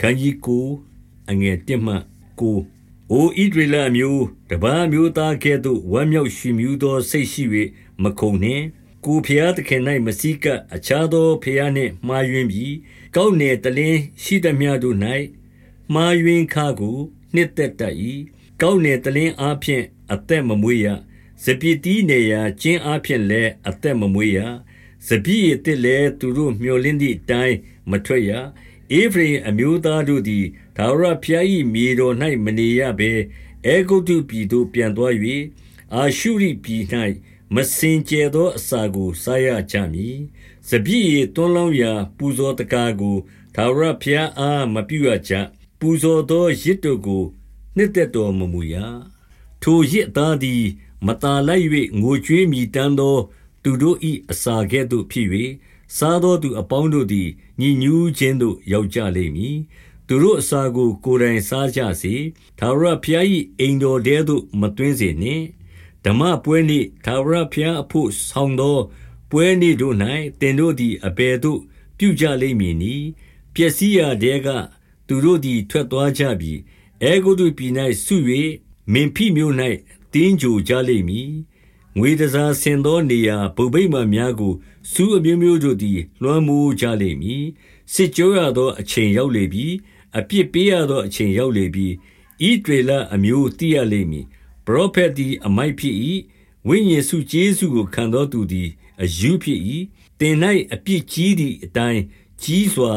ခန်းကြီးကိုအငယ်1မှ9အိုဣဒရလမျိုးတပားမျိုးသားကဲ့သို့ဝမ်းမြောက်ရှိမြူးသောစိတ်ရှိ၍မခုန်နှင့်ကိုဖျားသခင်၌မစည်းကပ်အခြားသောဖျားနှင့်မှားယွင်းပြီးကောက်နယ်တလင်းရှိသမျှတို့၌မှားယွင်းခါကိုနှစ်သက်တတ်၏ကောက်နယ်တလင်းအားဖြင့်အသက်မမွေးရစပစ်တီးနေရာကျင်းအားဖြင့်လည်းအသက်မမွေးရစပည့်ရစ်လည်းသူတို့မျောလင်းသည့်အတိုင်းမထွက်ရ ဧဖရိမ်အမျိုးသားတို့သည်ထာဝရဘုရား၏မြေတော်၌မနေရဘဲအဲဂုတ်တုပြည်သို့ပြန်သွား၍အာရှုရိပြည်၌မစင်ကြဲသောအစာကိုစားရကြမည်။စပြည့်ရတွန်းလောင်းရာ ပူဇော်တကားကိုထာဝရဘုရားအားမပြုရကြ။ပူဇော်သောရစ်တို့ကိုနှစ်သက်တော်မမူရ။ထိုရစ်သားသည် မตาလိုက်၍ငိုကြွေးမြည်တမ်းသော သူတို့၏အစာကဲ့သို့ဖြစ်၍ စားသောသူအပေါင်းတို့သည်ညဉ့်ညူးခြင်းသို့ရောက်ကြလိမ့်မည်။သူတို့အစာကို ကိုယ်တိုင်စားကြစေ။ထာဝရဘုရား၏အိမ်တော်ထဲသို့မသွင်းစေနှင့်။ဓမ္မပွဲနေ့ထာဝရဘုရားအဘို့ဆောင်သော ပွဲနေ့တို့၌သင်တို့သည်အဘယ်သို့ ပြုကြလိမ့်မည်နည်း။ပျက်စီးရာထဲကသူတို့သည်ထွက်သွားကြပြီ။အဲဂုတ္တုပြည်၌စု၍မင်ဖိမြို့၌သင်္ဂြိုဟ်ကြလိမ့်မည် ငွေတန်ဆာဆင်သောနေရာဘုံဗိမာန်များကို ဆူးအမျိုးမျိုးတို့သည် လွှမ်းမိုးကြလိမ့်မည်။စစ်ကြောရသောအချိန်ရောက်လေပြီ။အပြစ်ပေးရသောအချိန်ရောက်လေပြီ။ဣသရေလအမျိုးသိရလိမ့်မည်။ပရောဖက်သည်အမိုက်ဖြစ်၏။ဝိညာဉ်ဆုကျေးဇူးကိုခံသောသူသည်အရူးဖြစ်၏။သင်၌အပြစ်ကြီးသည်အတိုင်းကြီးစွာ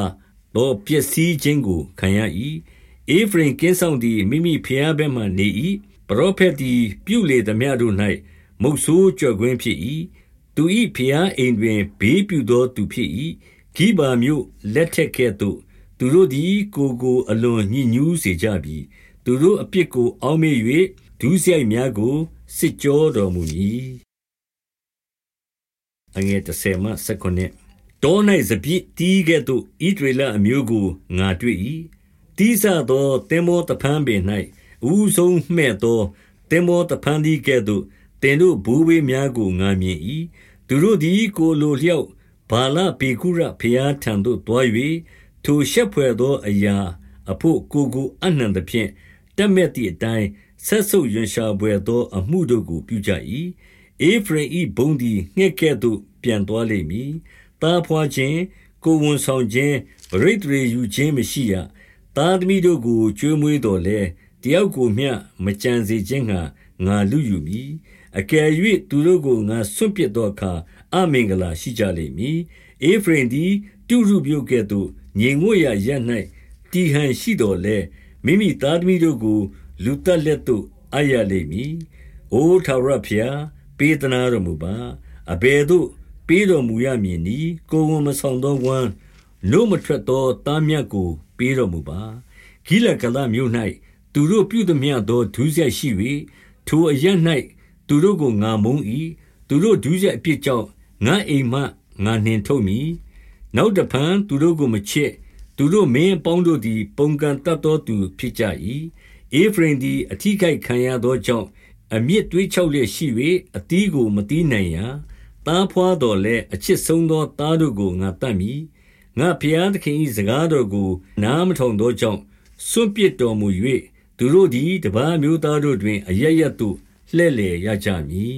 သောပျက်စီးခြင်းကိုခံရ၏။ဧဖရိမ်ကင်းစောင့်သည်မိမိဘုရားဘက်မှနေ၏။ပရောဖက်သည်ပြုလေသမျှတို့၌ မုတ်ဆိုးကြော်ကွင်းဖြစ်၏။သူ၏ဘုရားအိမ်တွင်ဘေးပြုသောသူဖြစ်၏။ဂိဗာမြို့လက်ထက်ကဲ့သို့ သူတို့သည် ကိုယ်ကိုအလွန်ညစ်ညူးစေကြပြီ။သူတို့အပြစ်ကို အောက်မေ့၍ဒုစရိုက်များကိုစစ်ကြောတော်မူမည်။တော၌စပျစ်သီးကဲ့သို့ဣသရေလအမျိုးကိုငါတွေ့၏။သီးစသောသင်္ဘောသဖန်းပင်၌အဦးဆုံးမှည့်သောသင်္ဘောသဖန်းသီးကဲ့သို့ သင်တို့ဘိုးဘေးများကို ငါမြင်၏။သူတို့သည် ကိုယ်အလိုအလျောက် ဗာလပေဂုရဘုရားထံသို့ သွား၍၊ထိုရှက်ဘွယ်သောအရာအဘို့ ကိုယ်ကို အပ်နှံသဖြင့်၊တပ်မက်သည်အတိုင်း စက်ဆုပ်ရွံရှာဘွယ်သော အမှုတို့ကို ပြုကြ၏။ဧဖရိမ်၏ဘုန်းသည် ငှက်ကဲ့သို့ ပျံသွားလိမ့်မည်။သားဘွားခြင်း၊ကိုယ်ဝန်ဆောင်ခြင်း၊ပဋိသန္ဓေယူခြင်း မရှိရ။သားသမီးတို့ကို ကျွေးမွေးသော်လည်း၊တယောက်ကိုမျှ မကျန်စေခြင်းငှါ ငါလုယူမည် အကယ်၍သူတို့ကိုငါစွန့်ပစ်သောအခါအမင်္ဂလာရှိကြလိမ့်မည်။ဧဖရိမ်သည်တုရုမြို့ကဲ့သို့ငြိမ်ဝပ်ရာရပ်၌တည်ဟန်ရှိသော်လည်း၊မိမိသားသမီးတို့ကို လူသတ်လက်သို့အပ်ရလိမ့်မည်။အိုထာဝရဘုရား၊ပေးသနားတော်မူပါ။အဘယ်သို့ပေးတော်မူရမည်နည်း။ကိုယ်ဝန်မဆောင်သောဝမ်း၊နို့မထွက်သောသားမြတ်ကို ပေးတော်မူပါ။ဂိလဂါလမြို့၌သူတို့ပြုသမျှသောဒုစရိုက်ရှိ၍၊ထိုအရပ်၌ သူတို့ကိုငါမုန်း၏။သူတို့ဒုစရိုက်အပြစ်ကြောင့်ငါ့အိမ်မှငါနှင်ထုတ်မည်။နောက်တဖန်သူတို့ကိုမချစ်။သူတို့မင်းအပေါင်းတို့သည် ပုန်ကန်တတ်သောသူဖြစ်ကြ၏။ဧဖရိမ်သည်အထိခိုက်ခံရသောကြောင့်အမြစ်သွေ့ခြောက်လျက်ရှိ၍အသီးကိုမသီးနိုင်ရာ။သားဘွားသော်လည်း၊အချစ်ဆုံးသောသားတို့ကိုငါသတ်မည်။ငါ့ဘုရားသခင်၏စကားတော်ကို နားမထောင်သောကြောင့်စွန့်ပစ်တော်မူ၍၊သူတို့သည်တပါးအမျိုးသားတို့တွင်အရပ်ရပ်သို့ လှည့်လည်ရကြမည်